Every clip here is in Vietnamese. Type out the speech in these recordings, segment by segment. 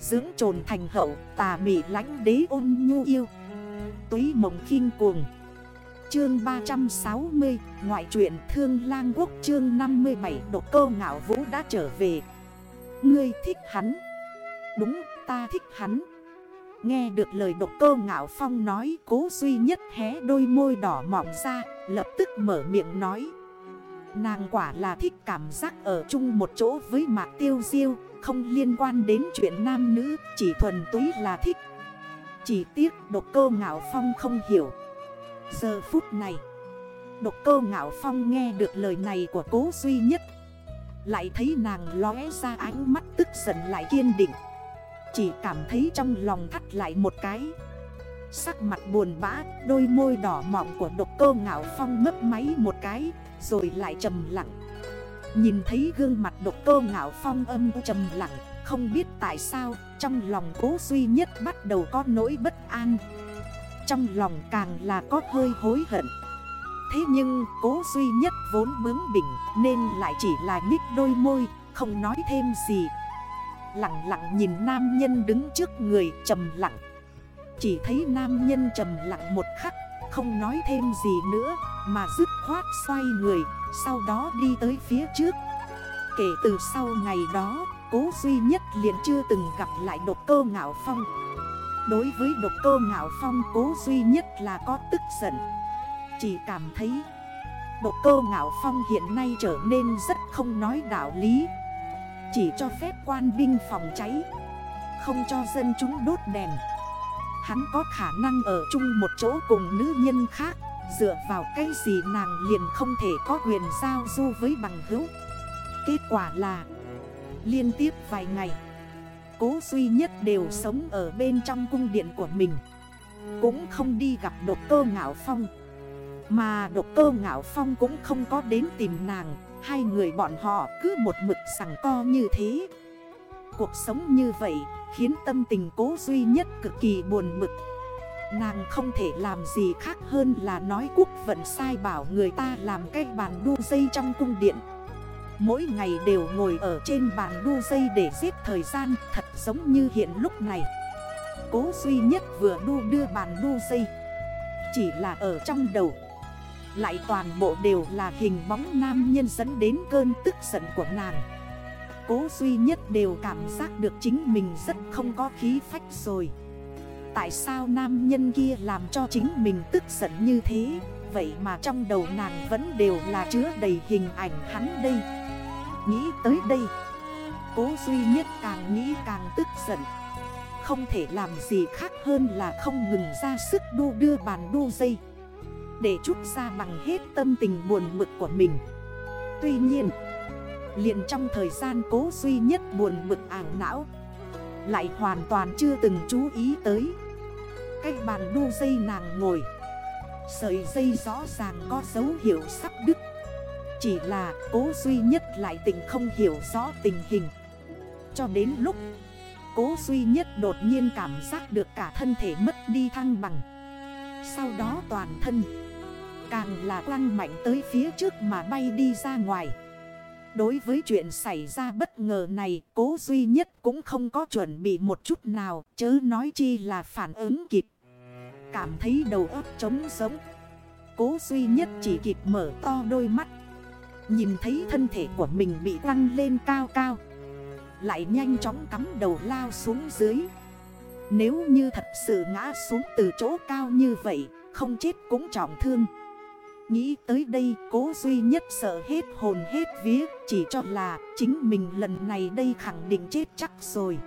Dưỡng trồn thành hậu, tà mị lánh đế ôn nhu yêu. Túy mộng khinh cuồng. Chương 360 Ngoại truyện Thương Lang Quốc chương 57 Độc cơ ngạo vũ đã trở về. Ngươi thích hắn. Đúng, ta thích hắn. Nghe được lời độc cơ ngạo phong nói, Cố duy nhất hé đôi môi đỏ mỏng ra, Lập tức mở miệng nói. Nàng quả là thích cảm giác ở chung một chỗ với mạc tiêu diêu. Không liên quan đến chuyện nam nữ, Chỉ thuần túy là thích. Chỉ tiếc độc cơ ngạo phong không hiểu. Giờ phút này, Độc cơ ngạo phong nghe được lời này của cố duy nhất. Lại thấy nàng lóe ra ánh mắt tức giận lại kiên định. Chỉ cảm thấy trong lòng thắt lại một cái. Sắc mặt buồn bã, Đôi môi đỏ mọng của độc cơ ngạo phong mấp máy một cái, Rồi lại trầm lặng. Nhìn thấy gương mặt độc cô ngạo phong âm trầm lặng, Không biết tại sao, Trong lòng cố duy nhất bắt đầu có nỗi bất an. Trong lòng càng là có hơi hối hận. Thế nhưng cố duy nhất vốn bướng bỉnh, Nên lại chỉ là nhích đôi môi, Không nói thêm gì. Lặng lặng nhìn nam nhân đứng trước người trầm lặng. Chỉ thấy nam nhân trầm lặng một khắc, Không nói thêm gì nữa, Mà dứt khoát xoay người. Sau đó đi tới phía trước. Kể từ sau ngày đó, Cố duy nhất liền chưa từng gặp lại độc cơ ngạo phong. Đối với độc cơ ngạo phong, cố duy nhất là có tức giận. Chỉ cảm thấy Độc cơ ngạo phong hiện nay trở nên rất không nói đạo lý. Chỉ cho phép quan binh phòng cháy, Không cho dân chúng đốt đèn. Hắn có khả năng ở chung một chỗ cùng nữ nhân khác. Dựa vào cái gì nàng liền không thể có quyền giao du với bằng hữu? Kết quả là, Liên tiếp vài ngày, Cố duy nhất đều sống ở bên trong cung điện của mình. Cũng không đi gặp độc cơ ngạo phong. Mà độc cơ ngạo phong cũng không có đến tìm nàng. Hai người bọn họ cứ một mực sẵn co như thế. Cuộc sống như vậy khiến tâm tình cố duy nhất cực kỳ buồn mực. Nàng không thể làm gì khác hơn là nói quốc vận sai bảo người ta làm cái bàn đu dây trong cung điện. Mỗi ngày đều ngồi ở trên bàn đu dây để giết thời gian, thật giống như hiện lúc này. Cố duy nhất vừa đu đưa bàn đu dây. Chỉ là ở trong đầu. Lại toàn bộ đều là hình bóng nam nhân dẫn đến cơn tức giận của nàng. Cố duy nhất đều cảm giác được chính mình rất không có khí phách rồi. Tại sao nam nhân kia làm cho chính mình tức giận như thế? Vậy mà trong đầu nàng vẫn đều là chứa đầy hình ảnh hắn đây. Nghĩ tới đây, Cố duy nhất càng nghĩ càng tức giận. Không thể làm gì khác hơn là không ngừng ra sức đu đưa bàn đu dây, Để chút ra bằng hết tâm tình buồn mực của mình. Tuy nhiên, liền trong thời gian cố duy nhất buồn bực ảng não, Lại hoàn toàn chưa từng chú ý tới. Cái bàn đu dây nàng ngồi. Sợi dây rõ ràng có dấu hiệu sắp đứt. Chỉ là cố duy nhất lại tình không hiểu rõ tình hình. Cho đến lúc, Cố duy nhất đột nhiên cảm giác được cả thân thể mất đi thăng bằng. Sau đó toàn thân, Càng là quăng mạnh tới phía trước mà bay đi ra ngoài. Đối với chuyện xảy ra bất ngờ này, cố duy nhất cũng không có chuẩn bị một chút nào, chớ nói chi là phản ứng kịp. Cảm thấy đầu óc trống sống. Cố duy nhất chỉ kịp mở to đôi mắt. Nhìn thấy thân thể của mình bị quăng lên cao cao. Lại nhanh chóng cắm đầu lao xuống dưới. Nếu như thật sự ngã xuống từ chỗ cao như vậy, không chết cũng trọng thương. Nghĩ tới đây, cố duy nhất sợ hết hồn hết vía, Chỉ cho là chính mình lần này đây khẳng định chết chắc rồi.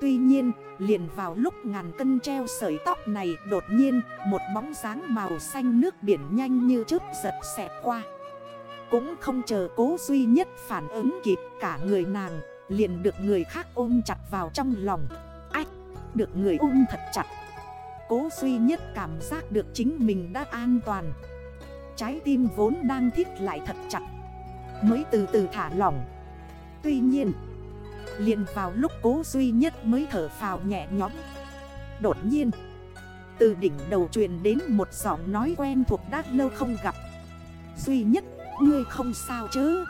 Tuy nhiên, liền vào lúc ngàn cân treo sợi tóc này, Đột nhiên, một bóng dáng màu xanh nước biển nhanh như chớp giật xẹt qua. Cũng không chờ cố duy nhất phản ứng kịp, cả người nàng, Liền được người khác ôm chặt vào trong lòng. Ách, được người ôm thật chặt. Cố duy nhất cảm giác được chính mình đã an toàn. Trái tim vốn đang thiết lại thật chặt. Mới từ từ thả lỏng. Tuy nhiên, liền vào lúc cố duy nhất mới thở phào nhẹ nhõm. Đột nhiên, Từ đỉnh đầu truyền đến một giọng nói quen thuộc đã lâu không gặp. Duy nhất, ngươi không sao chứ?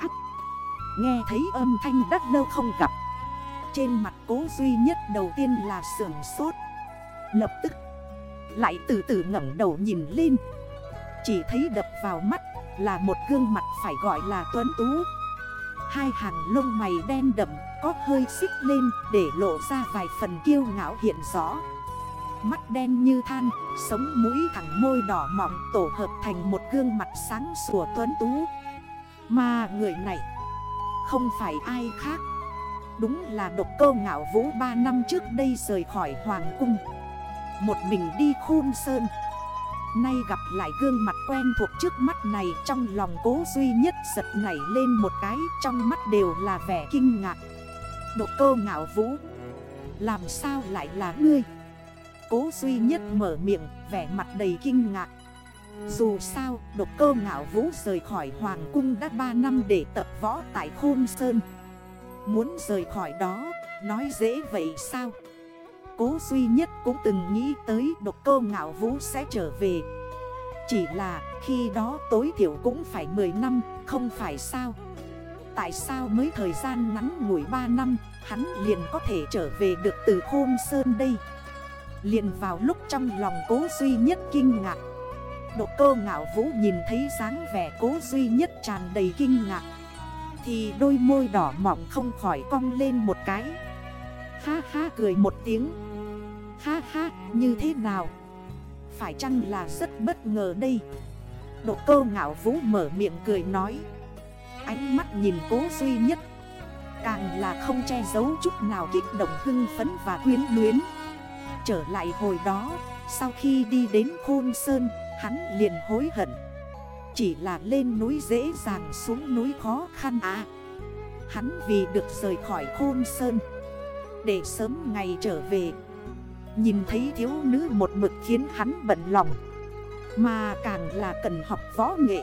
Ác. Nghe thấy âm thanh đắt lâu không gặp. Trên mặt cố duy nhất đầu tiên là sườn sốt. Lập tức, Lại từ từ ngẩng đầu nhìn lên. Chỉ thấy đập vào mắt Là một gương mặt phải gọi là tuấn tú. Hai hàng lông mày đen đậm, Có hơi xích lên Để lộ ra vài phần kiêu ngạo hiện rõ. Mắt đen như than, Sống mũi thẳng môi đỏ mỏng Tổ hợp thành một gương mặt sáng sủa tuấn tú. Mà người này Không phải ai khác, Đúng là độc cơ ngạo vũ 3 năm trước đây rời khỏi Hoàng Cung. Một mình đi khôn sơn Nay gặp lại gương mặt quen thuộc trước mắt này, Trong lòng cố duy nhất giật nảy lên một cái, Trong mắt đều là vẻ kinh ngạc. Độ cơ ngạo vũ, Làm sao lại là ngươi? Cố duy nhất mở miệng, vẻ mặt đầy kinh ngạc. Dù sao độc cơ ngạo vũ rời khỏi Hoàng cung đã 3 năm để tập võ tại Khôn Sơn. Muốn rời khỏi đó, Nói dễ vậy sao? Cố duy nhất cũng từng nghĩ tới độc cô ngạo vũ sẽ trở về. Chỉ là khi đó tối thiểu cũng phải 10 năm, Không phải sao? Tại sao mới thời gian ngắn ngủi 3 năm, Hắn liền có thể trở về được từ khôn sơn đây? Liền vào lúc trong lòng cố duy nhất kinh ngạc. Độ cơ ngạo vũ nhìn thấy dáng vẻ cố duy nhất tràn đầy kinh ngạc. Thì đôi môi đỏ mỏng không khỏi cong lên một cái. Ha ha, cười một tiếng. Ha ha, như thế nào? Phải chăng là rất bất ngờ đây? Độ cơ ngạo vũ mở miệng cười nói. Ánh mắt nhìn cố duy nhất. Càng là không che giấu chút nào kích động hưng phấn và quyến luyến. Trở lại hồi đó, Sau khi đi đến Khôn Sơn, Hắn liền hối hận. Chỉ là lên núi dễ dàng xuống núi khó khăn à. Hắn vì được rời khỏi Khôn Sơn để sớm ngày trở về. Nhìn thấy thiếu nữ một mực khiến hắn bận lòng. Mà càng là cần học võ nghệ.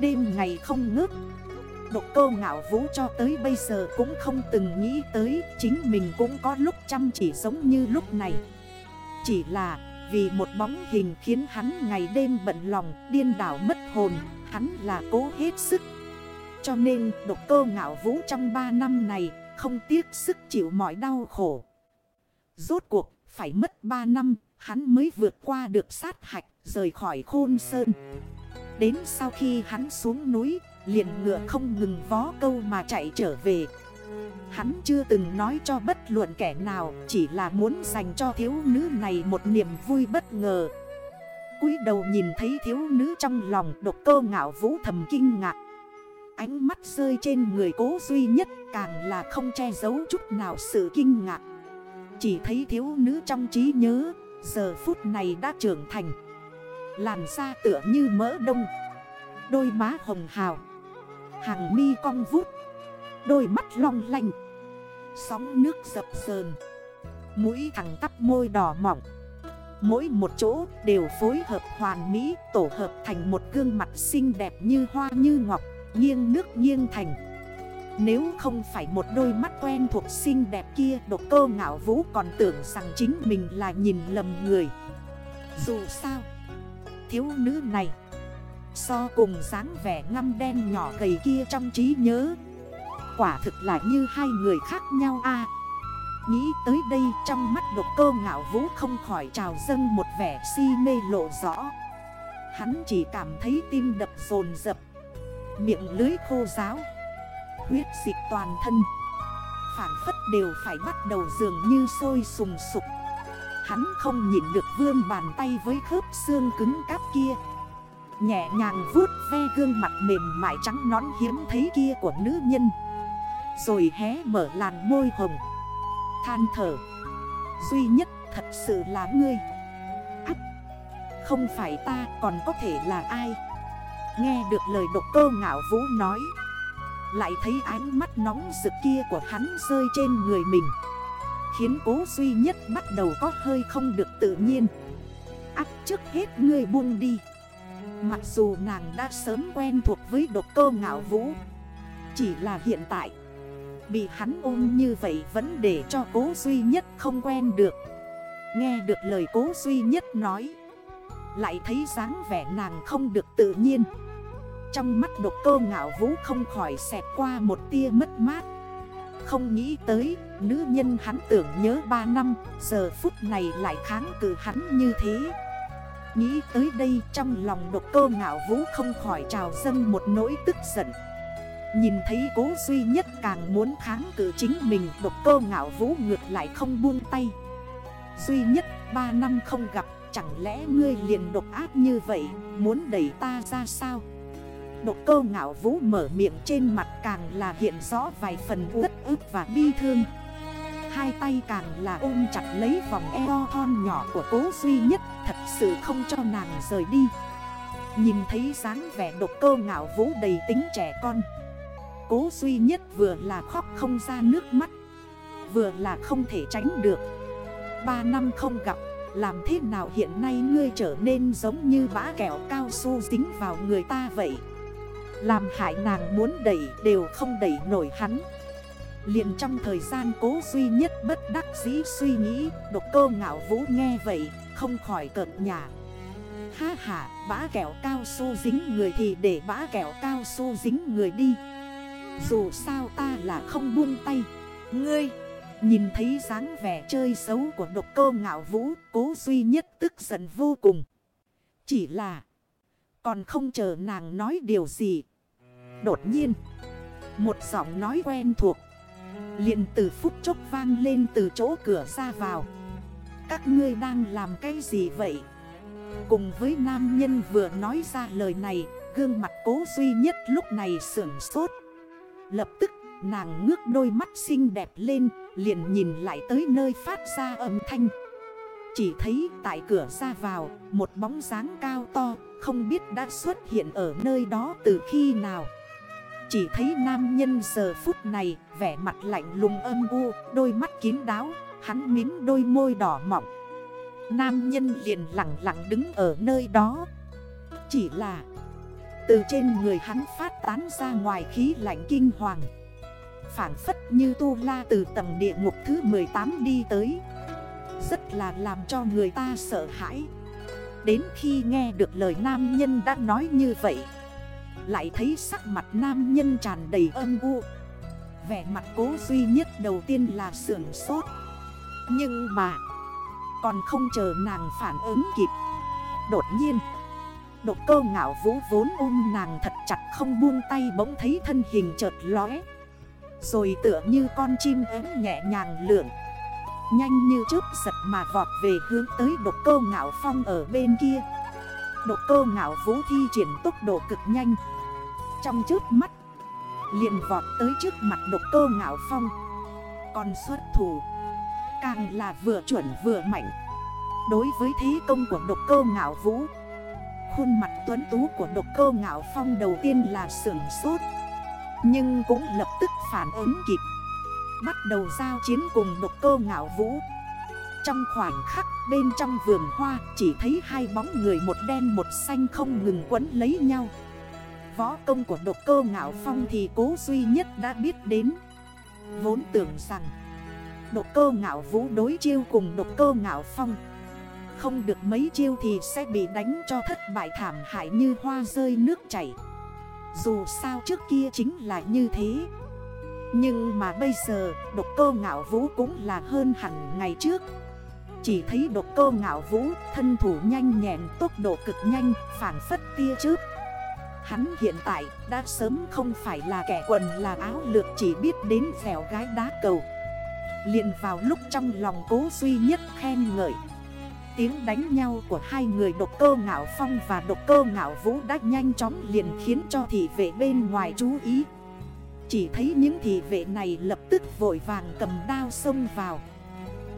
Đêm ngày không ngước Độc Câu ngạo vũ cho tới bây giờ cũng không từng nghĩ tới. Chính mình cũng có lúc chăm chỉ giống như lúc này. Chỉ là vì một bóng hình khiến hắn ngày đêm bận lòng, Điên đảo mất hồn, Hắn là cố hết sức. Cho nên độc cơ ngạo vũ trong 3 năm này không tiếc sức chịu mọi đau khổ. Rốt cuộc, phải mất 3 năm, Hắn mới vượt qua được sát hạch, Rời khỏi khôn sơn. Đến sau khi hắn xuống núi, liền ngựa không ngừng vó câu mà chạy trở về. Hắn chưa từng nói cho bất luận kẻ nào, Chỉ là muốn dành cho thiếu nữ này một niềm vui bất ngờ. Cúi đầu nhìn thấy thiếu nữ trong lòng độc cơ ngạo vũ thầm kinh ngạc. Ánh mắt rơi trên người cố duy nhất, càng là không che giấu chút nào sự kinh ngạc. Chỉ thấy thiếu nữ trong trí nhớ, Giờ phút này đã trưởng thành. Làn da tựa như mỡ đông. Đôi má hồng hào. Hàng mi cong vút. Đôi mắt long lanh. Sóng nước dập sờn Mũi thẳng tắp môi đỏ mỏng. Mỗi một chỗ đều phối hợp hoàn mỹ, Tổ hợp thành một gương mặt xinh đẹp như hoa như ngọc. Nghiêng nước nghiêng thành. Nếu không phải một đôi mắt quen thuộc xinh đẹp kia, Độc cơ ngạo vũ còn tưởng rằng chính mình là nhìn lầm người. Dù sao, Thiếu nữ này, So cùng dáng vẻ ngăm đen nhỏ gầy kia trong trí nhớ, Quả thực là như hai người khác nhau a. Nghĩ tới đây trong mắt độc cơ ngạo vũ không khỏi trào dâng một vẻ si mê lộ rõ. Hắn chỉ cảm thấy tim đập dồn dập Miệng lưới khô giáo. Huyết dịch toàn thân. Phản phất đều phải bắt đầu dường như sôi sùng sục. Hắn không nhìn được vươn bàn tay với khớp xương cứng cáp kia. Nhẹ nhàng vuốt ve gương mặt mềm mại trắng nón hiếm thấy kia của nữ nhân. Rồi hé mở làn môi hồng. Than thở. Duy nhất thật sự là ngươi. Không phải ta, còn có thể là ai? Nghe được lời độc cơ ngạo vũ nói. Lại thấy ánh mắt nóng rực kia của hắn rơi trên người mình. Khiến cố duy nhất bắt đầu có hơi không được tự nhiên. Ác trước hết ngươi buông đi. Mặc dù nàng đã sớm quen thuộc với độc cơ ngạo vũ. Chỉ là hiện tại. Bị hắn ôm như vậy vẫn để cho cố duy nhất không quen được. Nghe được lời cố duy nhất nói. Lại thấy dáng vẻ nàng không được tự nhiên. Trong mắt độc cơ ngạo vũ không khỏi xẹt qua một tia mất mát. Không nghĩ tới, nữ nhân hắn tưởng nhớ 3 năm, Giờ phút này lại kháng cự hắn như thế. Nghĩ tới đây trong lòng độc cơ ngạo vũ không khỏi trào dâng một nỗi tức giận. Nhìn thấy cố duy nhất càng muốn kháng cự chính mình, Độc cơ ngạo vũ ngược lại không buông tay. Duy nhất 3 năm không gặp Chẳng lẽ ngươi liền độc ác như vậy, Muốn đẩy ta ra sao? Độc cơ ngạo vũ mở miệng trên mặt càng là hiện rõ vài phần uất ức và bi thương. Hai tay càng là ôm chặt lấy vòng eo thon nhỏ của cố duy nhất, Thật sự không cho nàng rời đi. Nhìn thấy dáng vẻ độc cơ ngạo vũ đầy tính trẻ con, Cố duy nhất vừa là khóc không ra nước mắt, Vừa là không thể tránh được. Ba năm không gặp làm thế nào hiện nay ngươi trở nên giống như bã kẹo cao su dính vào người ta vậy? Làm hại nàng muốn đẩy đều không đẩy nổi hắn. Liền trong thời gian cố duy nhất bất đắc dĩ suy nghĩ, Độc cơ ngạo vũ nghe vậy, không khỏi cợt nhà Ha ha, bã kẹo cao su dính người thì để bã kẹo cao su dính người đi. Dù sao ta là không buông tay. Ngươi Nhìn thấy dáng vẻ chơi xấu của độc cơ ngạo vũ, Cố duy nhất tức giận vô cùng. Chỉ là, Còn không chờ nàng nói điều gì. Đột nhiên, Một giọng nói quen thuộc, liền từ phút chốc vang lên từ chỗ cửa ra vào. Các ngươi đang làm cái gì vậy? Cùng với nam nhân vừa nói ra lời này, Gương mặt cố duy nhất lúc này sưởng sốt. Lập tức nàng ngước đôi mắt xinh đẹp lên, Liền nhìn lại tới nơi phát ra âm thanh. Chỉ thấy tại cửa ra vào, Một bóng dáng cao to, Không biết đã xuất hiện ở nơi đó từ khi nào. Chỉ thấy nam nhân giờ phút này, vẻ mặt lạnh lùng âm u, Đôi mắt kín đáo, Hắn mím đôi môi đỏ mọng. Nam nhân liền lặng lặng đứng ở nơi đó. Chỉ là, Từ trên người hắn phát tán ra ngoài khí lạnh kinh hoàng. Phản phất như tu la từ tầng địa ngục thứ 18 đi tới. Rất là làm cho người ta sợ hãi. Đến khi nghe được lời nam nhân đã nói như vậy, lại thấy sắc mặt nam nhân tràn đầy âm u. Vẻ mặt cố duy nhất đầu tiên là sưởng sốt. Nhưng mà, Còn không chờ nàng phản ứng kịp, Đột nhiên Độc cơ ngạo vũ vốn ôm nàng thật chặt không buông tay bỗng thấy thân hình chợt lóe. Rồi tựa như con chim ấm nhẹ nhàng lượn. Nhanh như chớp giật mà vọt về hướng tới độc cơ ngạo phong ở bên kia. Độc cơ ngạo vũ thi triển tốc độ cực nhanh. Trong trước mắt, liền vọt tới trước mặt độc cơ ngạo phong. Còn xuất thủ, Càng là vừa chuẩn vừa mạnh. Đối với thế công của độc cơ ngạo vũ, Khuôn mặt tuấn tú của độc cơ ngạo phong đầu tiên là sưởng sốt. Nhưng cũng lập tức phản ứng kịp. Bắt đầu giao chiến cùng độc cơ ngạo vũ. Trong khoảnh khắc, bên trong vườn hoa, Chỉ thấy hai bóng người một đen một xanh không ngừng quấn lấy nhau. Võ công của độc cơ ngạo phong thì cố duy nhất đã biết đến. Vốn tưởng rằng, Độc cơ ngạo vũ đối chiêu cùng độc cơ ngạo phong. Không được mấy chiêu thì sẽ bị đánh cho thất bại thảm hại như hoa rơi nước chảy. Dù sao trước kia chính là như thế. Nhưng mà bây giờ, độc cơ ngạo vũ cũng là hơn hẳn ngày trước. Chỉ thấy độc cơ ngạo vũ, thân thủ nhanh nhẹn, tốc độ cực nhanh, phản phất tia trước Hắn hiện tại đã sớm không phải là kẻ quần là áo lược chỉ biết đến dẻo gái đá cầu. Liền vào lúc trong lòng cố duy nhất khen ngợi. Tiếng đánh nhau của hai người độc cơ ngạo phong và độc cơ ngạo vũ đã nhanh chóng liền khiến cho thị vệ bên ngoài chú ý. Chỉ thấy những thị vệ này lập tức vội vàng cầm đao xông vào.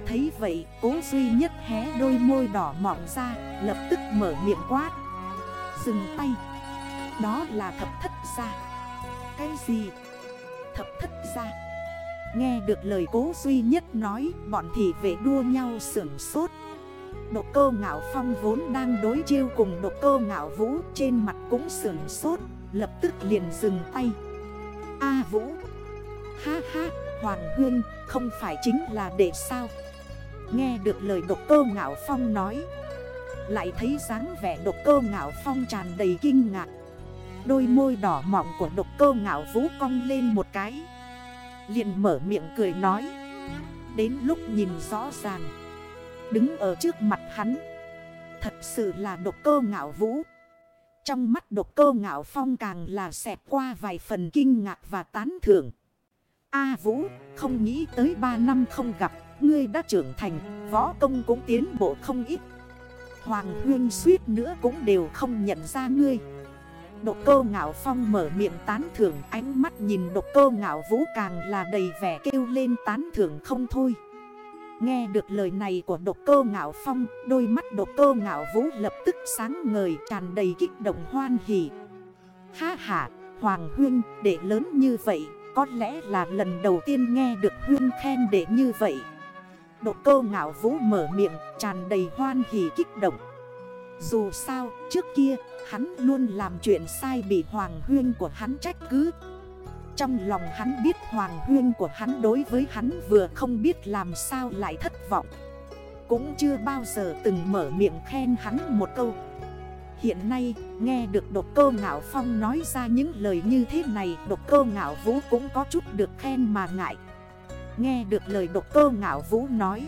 Thấy vậy, cố duy nhất hé đôi môi đỏ mọng ra, Lập tức mở miệng quát. Dừng tay. Đó là thập thất gia. Cái gì? Thập thất gia. Nghe được lời cố duy nhất nói, Bọn thị vệ đua nhau sưởng sốt. Độc cơ ngạo phong vốn đang đối chiêu cùng độc cơ ngạo vũ, Trên mặt cũng sưởng sốt, Lập tức liền dừng tay. A vũ. Ha ha, Hoàng Hương không phải chính là để sao? Nghe được lời độc cơ ngạo phong nói, Lại thấy dáng vẻ độc cơ ngạo phong tràn đầy kinh ngạc. Đôi môi đỏ mọng của độc cơ ngạo vũ cong lên một cái, liền mở miệng cười nói. Đến lúc nhìn rõ ràng Đứng ở trước mặt hắn. Thật sự là độc cơ ngạo vũ. Trong mắt độc cơ ngạo phong càng là xẹt qua vài phần kinh ngạc và tán thưởng. A Vũ, không nghĩ tới 3 năm không gặp, Ngươi đã trưởng thành, Võ công cũng tiến bộ không ít. Hoàng Huyên suýt nữa cũng đều không nhận ra ngươi. Độc cơ ngạo phong mở miệng tán thưởng, Ánh mắt nhìn độc cơ ngạo vũ càng là đầy vẻ kêu lên tán thưởng không thôi. Nghe được lời này của độc cơ ngạo phong, Đôi mắt độc cơ ngạo vũ lập tức sáng ngời, tràn đầy kích động hoan hỉ. Ha ha, Hoàng Huyên để lớn như vậy, Có lẽ là lần đầu tiên nghe được Huyên khen để như vậy. Độc cơ ngạo vũ mở miệng, tràn đầy hoan hỉ kích động. Dù sao, trước kia, hắn luôn làm chuyện sai bị Hoàng Huyên của hắn trách cứ. Trong lòng hắn biết Hoàng Huyên của hắn đối với hắn vừa không biết làm sao lại thất vọng. Cũng chưa bao giờ từng mở miệng khen hắn một câu. Hiện nay, nghe được độc cơ ngạo phong nói ra những lời như thế này, Độc cơ ngạo vũ cũng có chút được khen mà ngại. Nghe được lời độc cơ ngạo vũ nói,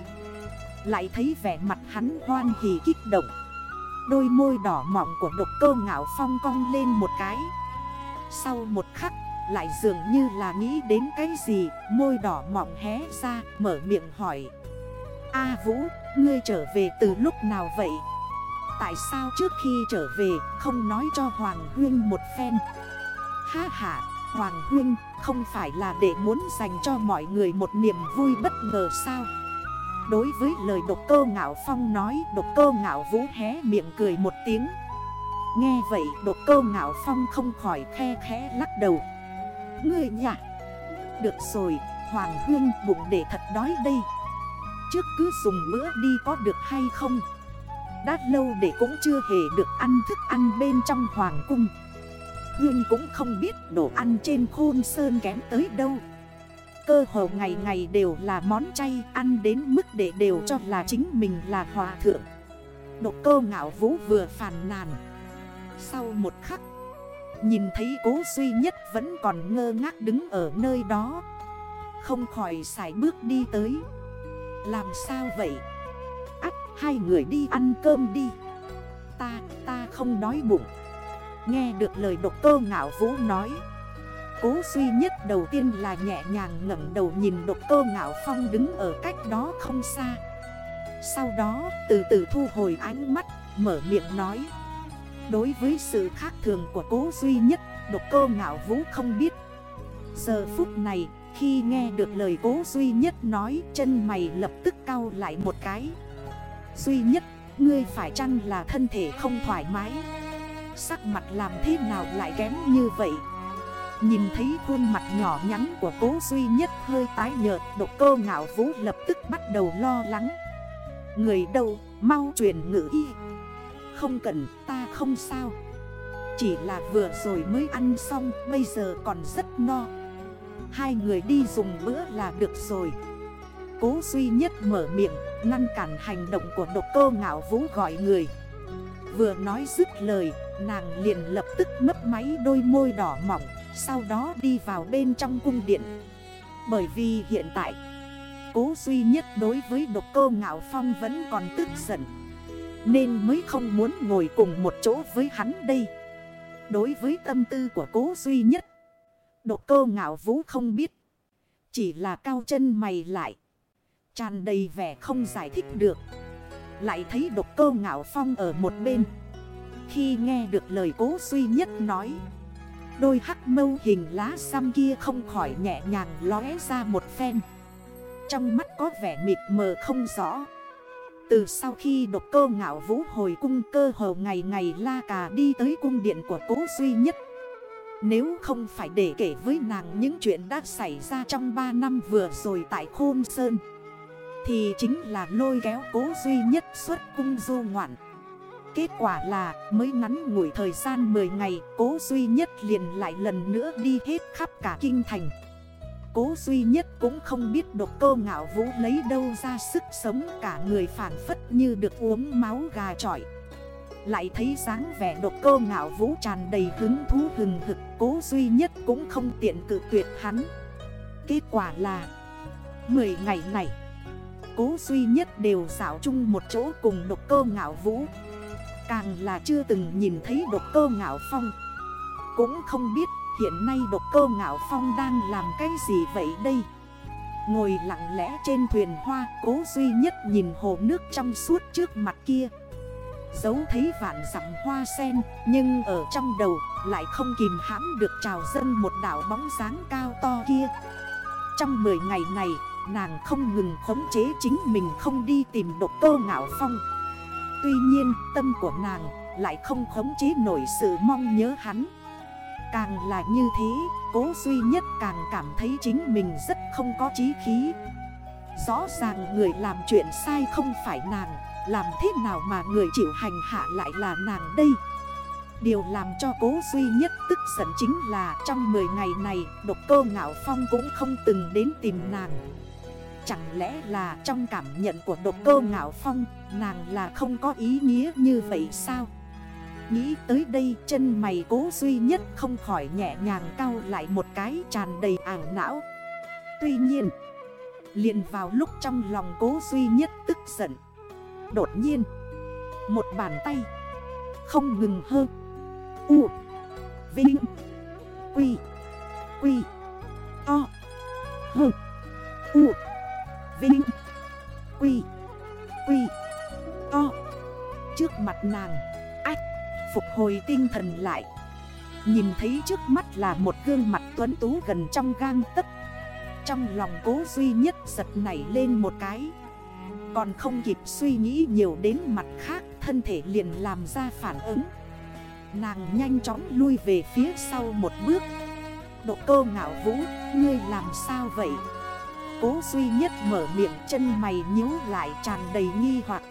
Lại thấy vẻ mặt hắn hoan hỉ kích động. Đôi môi đỏ mọng của độc cơ ngạo phong cong lên một cái. Sau một khắc lại dường như là nghĩ đến cái gì Môi đỏ mọng hé ra mở miệng hỏi A Vũ, ngươi trở về từ lúc nào vậy? Tại sao trước khi trở về không nói cho Hoàng Huyên một phen? Ha ha, Hoàng Huyên không phải là để muốn dành cho mọi người một niềm vui bất ngờ sao Đối với lời độc cơ ngạo phong nói Độc cơ ngạo vũ hé miệng cười một tiếng Nghe vậy độc cơ ngạo phong không khỏi khe khẽ lắc đầu Người nhả Được rồi, Hoàng Huyên bụng để thật đói đây. Trước cứ dùng bữa đi có được hay không? Đã lâu để cũng chưa hề được ăn thức ăn bên trong Hoàng cung. Hương cũng không biết đồ ăn trên khôn sơn kém tới đâu. Cơ hồ ngày ngày đều là món chay, Ăn đến mức để đều cho là chính mình là hòa thượng. Độc cơ ngạo vũ vừa phàn nàn. Sau một khắc Nhìn thấy cố duy nhất vẫn còn ngơ ngác đứng ở nơi đó. Không khỏi xài bước đi tới. Làm sao vậy? Ách hai người đi ăn cơm đi. Ta, ta không đói bụng. Nghe được lời độc cơ ngạo vũ nói. Cố duy nhất đầu tiên là nhẹ nhàng ngẩn đầu nhìn độc cơ ngạo phong đứng ở cách đó không xa. Sau đó từ từ thu hồi ánh mắt mở miệng nói. Đối với sự khác thường của cố duy nhất, Độc cơ ngạo vũ không biết. Giờ phút này, khi nghe được lời cố duy nhất nói, Chân mày lập tức cau lại một cái. Duy nhất, Ngươi phải chăng là thân thể không thoải mái? Sắc mặt làm thế nào lại kém như vậy? Nhìn thấy khuôn mặt nhỏ nhắn của cố duy nhất hơi tái nhợt, Độc cơ ngạo vũ lập tức bắt đầu lo lắng. Người đâu, mau truyền ngữ y. Không cần, ta không sao. Chỉ là vừa rồi mới ăn xong, Bây giờ còn rất no. Hai người đi dùng bữa là được rồi. Cố duy nhất mở miệng, Ngăn cản hành động của độc Cô ngạo vũ gọi người. Vừa nói dứt lời, Nàng liền lập tức mấp máy đôi môi đỏ mỏng, Sau đó đi vào bên trong cung điện. Bởi vì hiện tại, Cố duy nhất đối với độc Cô ngạo phong vẫn còn tức giận. Nên mới không muốn ngồi cùng một chỗ với hắn đây. Đối với tâm tư của cố duy nhất Độc cơ ngạo vũ không biết. Chỉ là cao chân mày lại, Tràn đầy vẻ không giải thích được. Lại thấy độc cơ ngạo phong ở một bên. Khi nghe được lời cố duy nhất nói, Đôi hắc mâu hình lá xăm kia không khỏi nhẹ nhàng lóe ra một phen. Trong mắt có vẻ mịt mờ không rõ. Từ sau khi độc cơ ngạo vũ hồi cung cơ hồ ngày ngày la cà đi tới cung điện của cố duy nhất. Nếu không phải để kể với nàng những chuyện đã xảy ra trong 3 năm vừa rồi tại Khôn Sơn, Thì chính là lôi kéo cố duy nhất xuất cung du ngoạn. Kết quả là mới ngắn ngủi thời gian 10 ngày, Cố duy nhất liền lại lần nữa đi hết khắp cả kinh thành. Cố duy nhất cũng không biết độc cơ ngạo vũ lấy đâu ra sức sống, Cả người phản phất như được uống máu gà trọi. Lại thấy dáng vẻ độc cơ ngạo vũ tràn đầy hứng thú hừng hực, Cố duy nhất cũng không tiện cự tuyệt hắn. Kết quả là, Mười ngày này, Cố duy nhất đều dạo chung một chỗ cùng độc cơ ngạo vũ. Càng là chưa từng nhìn thấy độc cơ ngạo phong, Cũng không biết hiện nay độc cơ ngạo phong đang làm cái gì vậy đây? Ngồi lặng lẽ trên thuyền hoa, Cố duy nhất nhìn hồ nước trong suốt trước mặt kia. Giấu thấy vạn dặm hoa sen, Nhưng ở trong đầu lại không kìm hãm được trào dân một đảo bóng dáng cao to kia. Trong 10 ngày này, nàng không ngừng khống chế chính mình không đi tìm độc cơ ngạo phong. Tuy nhiên, tâm của nàng lại không khống chế nổi sự mong nhớ hắn. Càng là như thế, cố duy nhất càng cảm thấy chính mình rất không có trí khí. Rõ ràng người làm chuyện sai không phải nàng Làm thế nào mà người chịu hành hạ lại là nàng đây? Điều làm cho cố duy nhất tức giận chính là trong 10 ngày này Độc cơ ngạo phong cũng không từng đến tìm nàng. Chẳng lẽ là trong cảm nhận của độc cơ ngạo phong Nàng là không có ý nghĩa như vậy sao? Nghĩ tới đây, chân mày cố duy nhất không khỏi nhẹ nhàng cao lại một cái tràn đầy ảo não. Tuy nhiên, liền vào lúc trong lòng cố duy nhất tức giận. Đột nhiên, Một bàn tay Không ngừng hơn U, Vinh, Quy Quy To Hơ U, Vinh, Quy Quy To Trước mặt nàng hồi tinh thần lại. Nhìn thấy trước mắt là một gương mặt tuấn tú gần trong gang tấc. Trong lòng cố duy nhất giật nảy lên một cái. Còn không kịp suy nghĩ nhiều đến mặt khác Thân thể liền làm ra phản ứng. Nàng nhanh chóng lui về phía sau một bước. Độ cơ ngạo vũ, ngươi làm sao vậy? Cố duy nhất mở miệng chân mày nhíu lại tràn đầy nghi hoặc.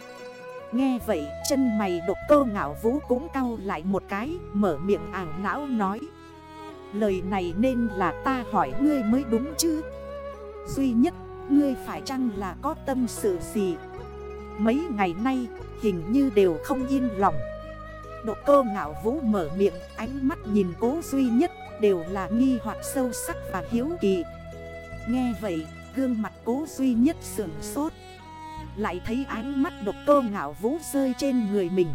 Nghe vậy, chân mày độc cơ ngạo vũ cũng cau lại một cái, Mở miệng ảo não nói. Lời này nên là ta hỏi ngươi mới đúng chứ. Duy nhất, ngươi phải chăng là có tâm sự gì? Mấy ngày nay, hình như đều không yên lòng. Độ cơ ngạo vũ mở miệng, ánh mắt nhìn cố duy nhất Đều là nghi hoặc sâu sắc và hiếu kỳ. Nghe vậy, gương mặt cố duy nhất sườn sốt. Lại thấy ánh mắt độc cơ ngạo vũ rơi trên người mình.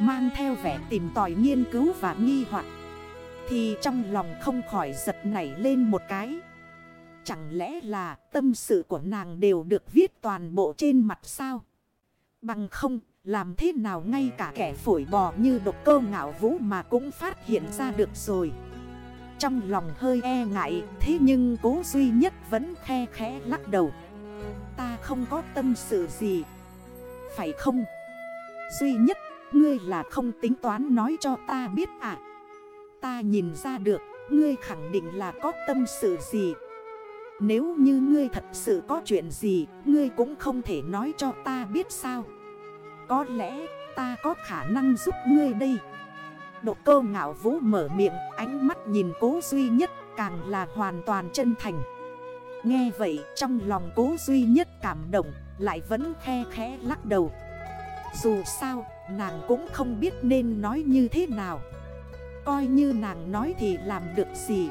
Mang theo vẻ tìm tòi nghiên cứu và nghi hoặc, Thì trong lòng không khỏi giật nảy lên một cái. Chẳng lẽ là tâm sự của nàng đều được viết toàn bộ trên mặt sao? Bằng không, làm thế nào ngay cả kẻ phổi bò như độc cơ ngạo vũ mà cũng phát hiện ra được rồi? Trong lòng hơi e ngại, Thế nhưng cố duy nhất vẫn khe khẽ lắc đầu không có tâm sự gì. Phải không? Duy nhất, Ngươi là không tính toán nói cho ta biết à? Ta nhìn ra được, Ngươi khẳng định là có tâm sự gì. Nếu như ngươi thật sự có chuyện gì, Ngươi cũng không thể nói cho ta biết sao? Có lẽ, ta có khả năng giúp ngươi đây. Độc cơ ngạo vũ mở miệng, Ánh mắt nhìn cố duy nhất càng là hoàn toàn chân thành. Nghe vậy, trong lòng cố duy nhất cảm động, Lại vẫn khe khẽ lắc đầu. Dù sao, nàng cũng không biết nên nói như thế nào. Coi như nàng nói thì làm được gì.